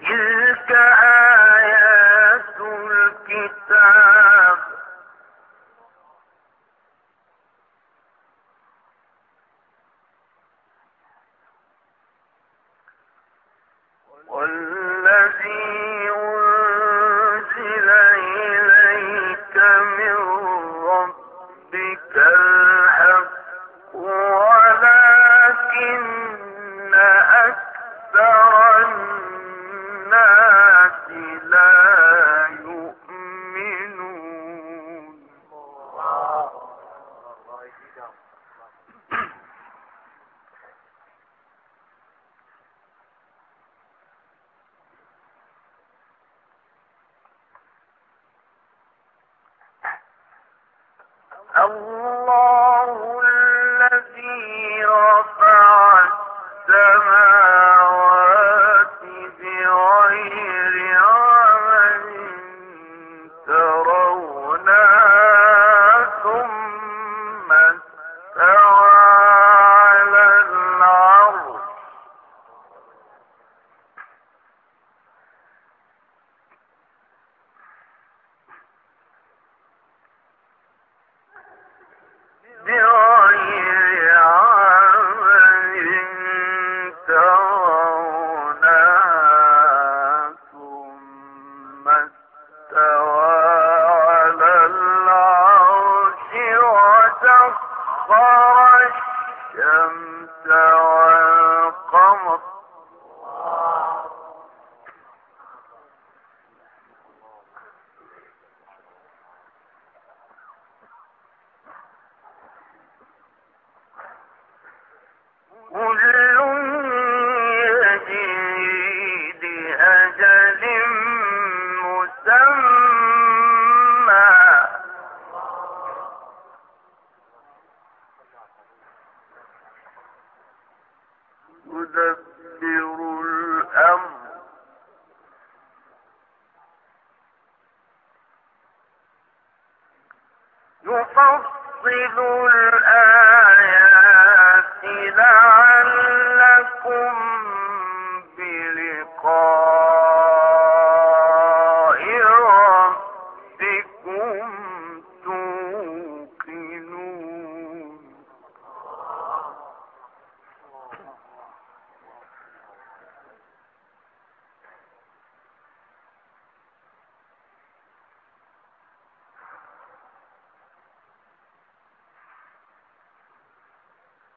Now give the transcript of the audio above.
تلك آيات الكتاب. والذي الله والقمر. تدبر يفصل الأمر